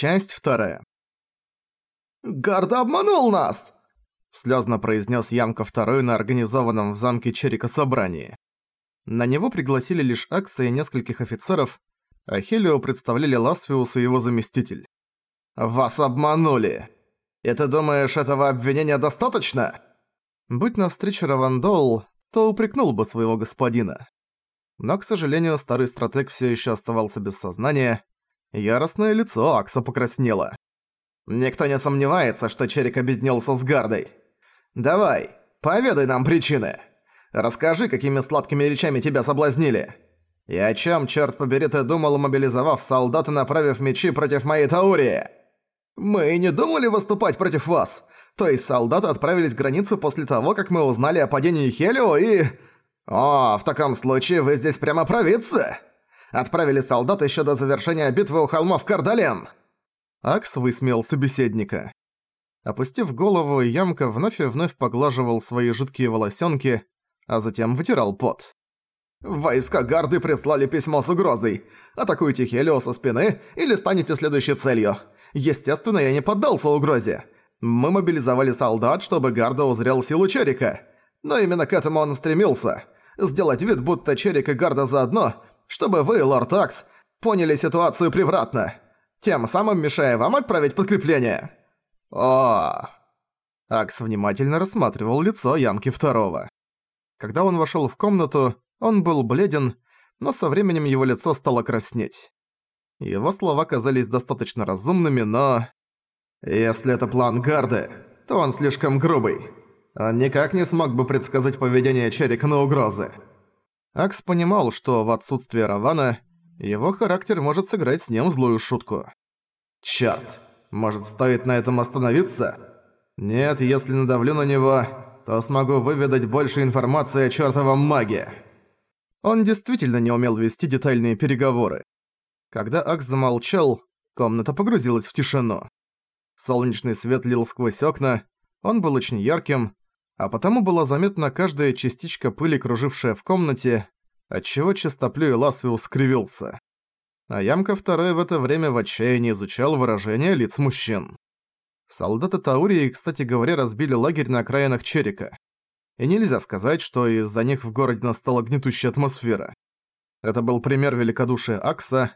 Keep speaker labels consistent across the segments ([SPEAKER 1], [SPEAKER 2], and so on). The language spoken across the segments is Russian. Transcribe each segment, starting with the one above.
[SPEAKER 1] Часть вторая.
[SPEAKER 2] «Гарда обманул нас!»
[SPEAKER 1] Слезно произнес Ямка второй на организованном в замке Черика собрании. На него пригласили лишь Акса и нескольких офицеров, а Хелио представляли Ласфиус и его заместитель.
[SPEAKER 2] «Вас обманули! И ты думаешь, этого обвинения достаточно?»
[SPEAKER 1] Будь на встрече Равандол, то упрекнул бы своего господина. Но, к сожалению, старый стратег все еще оставался без сознания. Яростное лицо Акса покраснело.
[SPEAKER 2] «Никто не сомневается, что Черик объединился с Гардой. Давай, поведай нам причины. Расскажи, какими сладкими речами тебя соблазнили. И о чем, черт побери, ты думал, мобилизовав солдат и направив мечи против моей Таурии? Мы не думали выступать против вас. То есть солдаты отправились к границе после того, как мы узнали о падении Хелио и... О, в таком случае вы здесь прямо провидцы. Отправили солдат еще до завершения битвы у холмов Кардален.
[SPEAKER 1] Акс высмеял собеседника. Опустив голову, Ямка вновь и вновь поглаживал свои жидкие волосенки, а затем вытирал пот.
[SPEAKER 2] «Войска Гарды прислали письмо с угрозой. Атакуйте Хелио со спины или станете следующей целью. Естественно, я не поддался угрозе. Мы мобилизовали солдат, чтобы Гарда узрел силу Черика. Но именно к этому он стремился. Сделать вид, будто Черик и Гарда заодно, чтобы вы, лорд Акс, поняли ситуацию превратно. Тем самым мешая вам отправить подкрепление. О!
[SPEAKER 1] Акс внимательно рассматривал лицо Ямки Второго. Когда он вошёл в комнату, он был бледен, но со временем его лицо стало краснеть. Его слова казались достаточно разумными, но...
[SPEAKER 2] Если это план Гарды, то он слишком грубый. Он никак не смог бы предсказать поведение Черика на угрозы.
[SPEAKER 1] Акс понимал, что в отсутствие Равана его характер может сыграть с ним злую шутку.
[SPEAKER 2] «Чёрт, может стоит на этом остановиться? Нет, если надавлю на него, то смогу выведать больше информации о чёртовом маге».
[SPEAKER 1] Он действительно не умел вести детальные переговоры. Когда Акс замолчал, комната погрузилась в тишину. Солнечный свет лил сквозь окна, он был очень ярким, а потому была заметна каждая частичка пыли, кружившая в комнате, отчего чистоплю и Ласвиус скривился. А Ямка второй в это время в отчаянии изучал выражение лиц мужчин. Солдаты Таурии, кстати говоря, разбили лагерь на окраинах Черика. И нельзя сказать, что из-за них в городе настала гнетущая атмосфера. Это был пример великодушия Акса.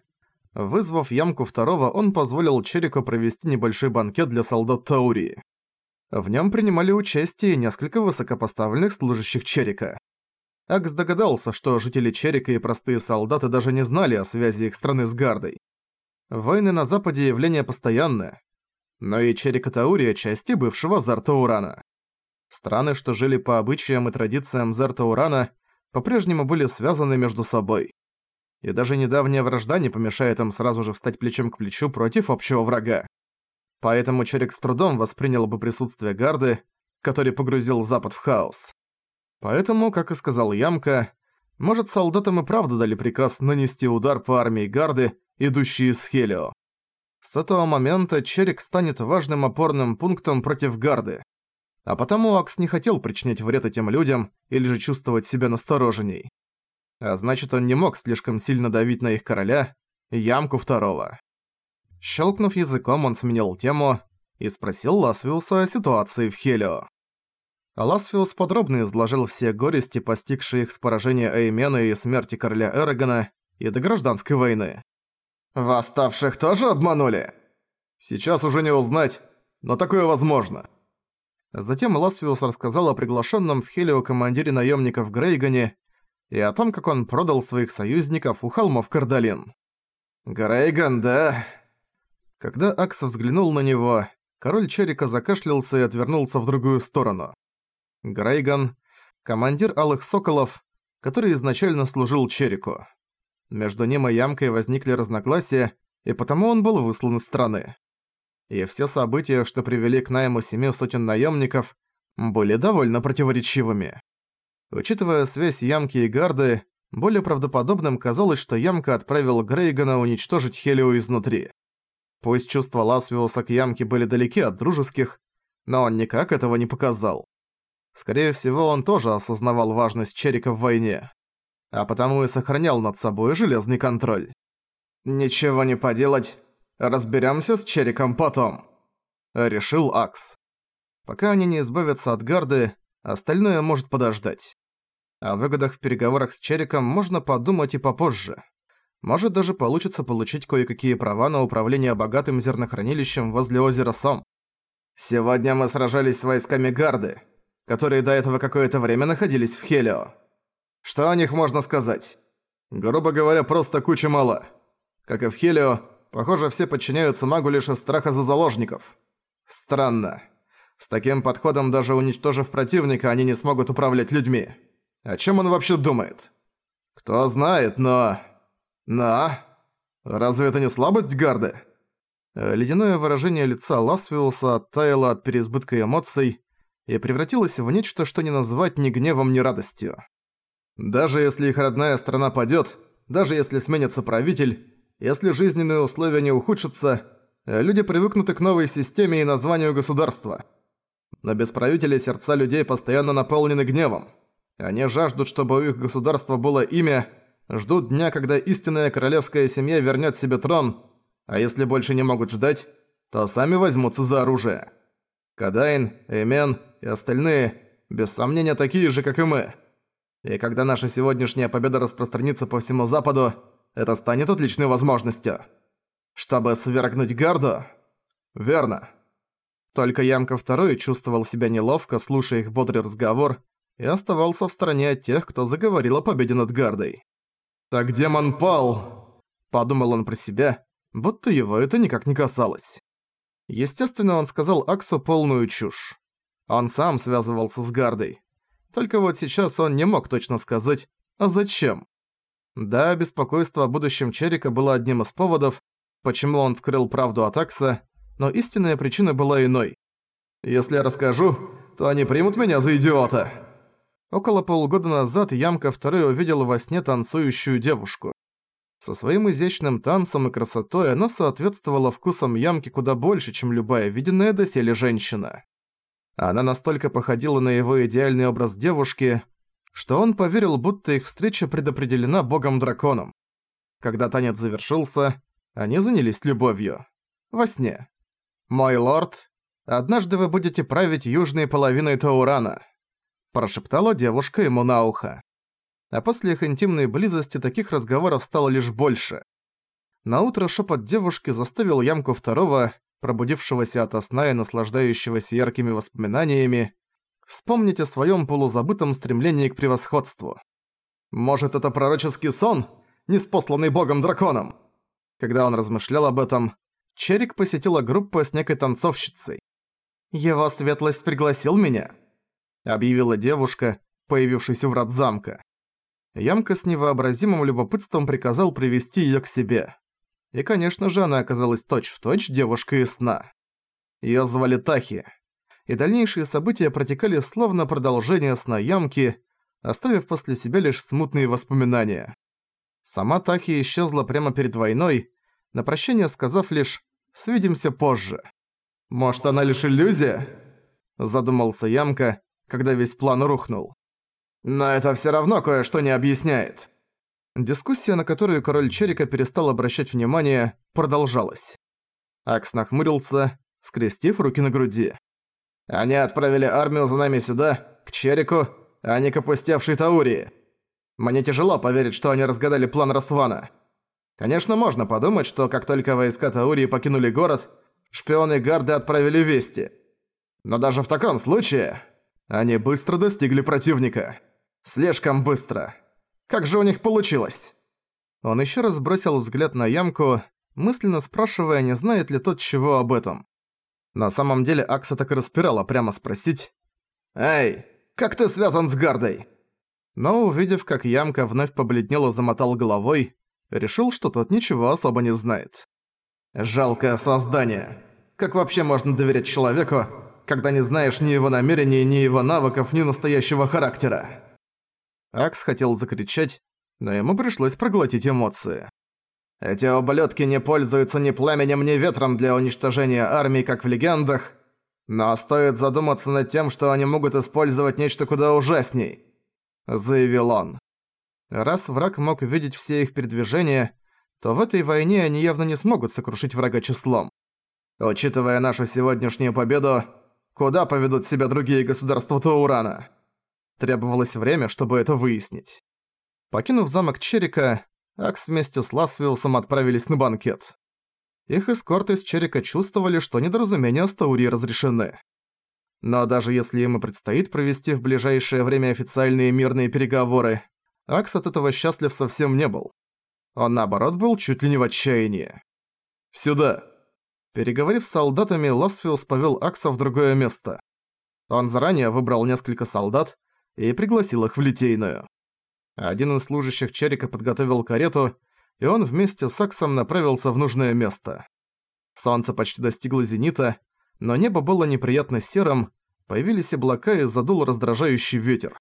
[SPEAKER 1] Вызвав Ямку второго, он позволил Черику провести небольшой банкет для солдат Таурии. В нем принимали участие несколько высокопоставленных служащих Черика. Акс догадался, что жители Черика и простые солдаты даже не знали о связи их страны с Гардой. Войны на Западе явление постоянное, но и Черика Таурия части бывшего Зартаурана. Страны, что жили по обычаям и традициям Зартаурана, по-прежнему были связаны между собой. И даже недавняя вражда не помешает им сразу же встать плечом к плечу против общего врага. Поэтому Черик с трудом воспринял бы присутствие гарды, который погрузил Запад в хаос. Поэтому, как и сказал Ямка, может солдатам и правда дали приказ нанести удар по армии гарды, идущей из Хелио. С этого момента Черик станет важным опорным пунктом против гарды. А потому Акс не хотел причинять вред этим людям или же чувствовать себя настороженней. А значит, он не мог слишком сильно давить на их короля, Ямку второго. Щелкнув языком, он сменил тему и спросил Ласвиуса о ситуации в Хелио. Ласфиус подробно изложил все горести, постигшие их с поражения Эймена и смерти короля Эрогана и до гражданской войны.
[SPEAKER 2] «Восставших тоже обманули?»
[SPEAKER 1] «Сейчас уже не узнать, но такое возможно». Затем Ласфиус рассказал о приглашенном в Хелио командире наемников Грейгане и о том, как он продал своих союзников у холмов Кардалин.
[SPEAKER 2] «Грейган, да?»
[SPEAKER 1] Когда Акс взглянул на него, король Черика закашлялся и отвернулся в другую сторону. Грейган – командир Алых Соколов, который изначально служил Черику. Между ним и Ямкой возникли разногласия, и потому он был выслан из страны. И все события, что привели к найму семи сотен наемников, были довольно противоречивыми. Учитывая связь Ямки и Гарды, более правдоподобным казалось, что Ямка отправил Грейгана уничтожить Хелио изнутри. Пусть чувства Ласвиуса к Ямке были далеки от дружеских, но он никак этого не показал. Скорее всего, он тоже осознавал важность Черика в войне, а потому и сохранял над собой железный контроль.
[SPEAKER 2] «Ничего не поделать. Разберёмся с Чериком потом», — решил Акс.
[SPEAKER 1] Пока они не избавятся от гарды, остальное может подождать. О выгодах в переговорах с Чериком можно подумать и попозже. Может даже получится получить кое-какие права на управление богатым зернохранилищем возле озера Сом.
[SPEAKER 2] «Сегодня мы сражались с войсками гарды, которые до этого какое-то время находились в Хелио. Что о них можно сказать? Грубо говоря, просто куча мала. Как и в Хелио, похоже, все подчиняются магу лишь из страха за заложников. Странно. С таким подходом, даже уничтожив противника, они не смогут управлять людьми. О чем он вообще думает? Кто знает, но... Но... Разве это не слабость Гарды?
[SPEAKER 1] Ледяное выражение лица Ласвиуса оттаяло от переизбытка эмоций и превратилось в нечто, что не назвать ни гневом, ни радостью.
[SPEAKER 2] Даже если их родная страна падёт, даже если сменится правитель, если жизненные условия не ухудшатся, люди привыкнуты к новой системе и названию государства. Но без правителя сердца людей постоянно наполнены гневом. Они жаждут, чтобы у их государства было имя, ждут дня, когда истинная королевская семья вернет себе трон, а если больше не могут ждать, то сами возьмутся за оружие. Кадайн, Эймен и остальные, без сомнения, такие же, как и мы. И когда наша сегодняшняя победа распространится по всему Западу, это станет отличной возможностью. Чтобы свергнуть Гарду? Верно. Только Ямка Второй чувствовал себя неловко, слушая их бодрый разговор, и оставался в стороне от тех, кто заговорил о победе над Гардой. «Так демон пал!» – подумал он про себя, будто его это никак не касалось. Естественно, он сказал Аксу полную чушь. Он сам связывался с Гардой. Только вот сейчас он не мог точно сказать, а зачем. Да, беспокойство о будущем Черика было одним из поводов, почему он скрыл правду от Акса, но истинная причина была иной. «Если я расскажу, то они примут меня за идиота!» Около полугода назад Ямка второй увидел во сне танцующую девушку. Со своим изящным танцем и красотой она соответствовала вкусам Ямки куда больше, чем любая виденная доселе женщина. Она настолько походила на его идеальный образ девушки, что он поверил, будто их встреча предопределена богом-драконом. Когда танец завершился, они занялись любовью. Во сне. «Мой лорд, однажды вы будете править южной половиной Таурана», прошептала девушка ему на ухо. А после их интимной близости таких разговоров стало лишь больше. Наутро шепот девушки заставил ямку второго пробудившегося ото сна и наслаждающегося яркими воспоминаниями, вспомнить о своем полузабытом стремлении к превосходству. Может, это пророческий сон, неспосланный богом-драконом? Когда он размышлял об этом, Черик посетила группу с некой танцовщицей. «Его светлость пригласил меня», — объявила девушка, появившаяся врат замка. Ямка с невообразимым любопытством приказал привести её к себе. И, конечно же, она оказалась точь-в-точь точь девушкой из сна. Её звали Тахи. И дальнейшие события протекали словно продолжение сна Ямки, оставив после себя лишь смутные воспоминания. Сама Тахи исчезла прямо перед войной, на прощание сказав лишь «свидимся позже». «Может, она лишь иллюзия?» Задумался Ямка, когда весь план рухнул. «Но это всё равно кое-что не объясняет». Дискуссия, на которую король Черика перестал обращать внимание, продолжалась. Акс нахмурился, скрестив руки на груди. «Они отправили армию за нами сюда, к Черику, а не к опустевшей Таурии. Мне тяжело поверить, что они разгадали план Расвана. Конечно, можно подумать, что как только войска Таурии покинули город, шпионы Гарды отправили вести. Но даже в таком случае они быстро достигли противника. Слишком быстро». Как же у них получилось?» Он еще раз бросил взгляд на ямку, мысленно спрашивая, не знает ли тот чего об этом. На самом деле Акса так и распирала прямо спросить «Эй, как ты связан с Гардой?» Но увидев, как ямка вновь побледнела, замотал головой, решил, что тот ничего особо не знает. «Жалкое создание. Как вообще можно доверять человеку, когда не знаешь ни его намерений, ни его навыков, ни настоящего характера?» Акс хотел закричать, но ему пришлось проглотить эмоции. «Эти ублюдки не пользуются ни пламенем, ни ветром для уничтожения армии, как в легендах, но стоит задуматься над тем, что они могут использовать нечто куда ужасней», — заявил он. Раз враг мог видеть все их передвижения,
[SPEAKER 1] то в этой войне они явно не смогут сокрушить врага числом.
[SPEAKER 2] Учитывая нашу сегодняшнюю победу, куда поведут себя другие государства Таурана?
[SPEAKER 1] Требовалось время, чтобы это выяснить. Покинув замок Черика, Акс вместе с Ласвилсом отправились на банкет. Их эскорты из Черика чувствовали, что недоразумения с Таури разрешены. Но даже если им и предстоит провести в ближайшее время официальные мирные переговоры, Акс от этого счастлив совсем не был. Он, наоборот, был чуть ли не в отчаянии. «Сюда!» Переговорив с солдатами, Ласфиус повел Акса в другое место. Он заранее выбрал несколько солдат и пригласил их в Литейную. Один из служащих Черика подготовил карету, и он вместе с Аксом направился в нужное место. Солнце почти достигло зенита, но небо было неприятно серым, появились облака и задул раздражающий ветер.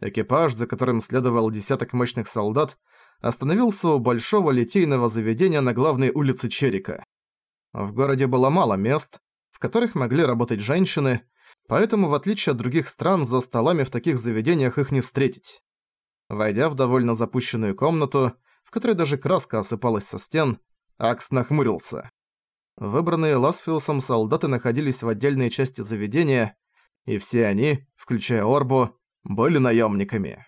[SPEAKER 1] Экипаж, за которым следовал десяток мощных солдат, остановился у большого литейного заведения на главной улице Черика. В городе было мало мест, в которых могли работать женщины, поэтому, в отличие от других стран, за столами в таких заведениях их не встретить. Войдя в довольно запущенную комнату, в которой даже краска осыпалась со стен, Акс нахмурился. Выбранные Ласфиусом солдаты находились в отдельной части заведения, и все они, включая Орбу, были наемниками.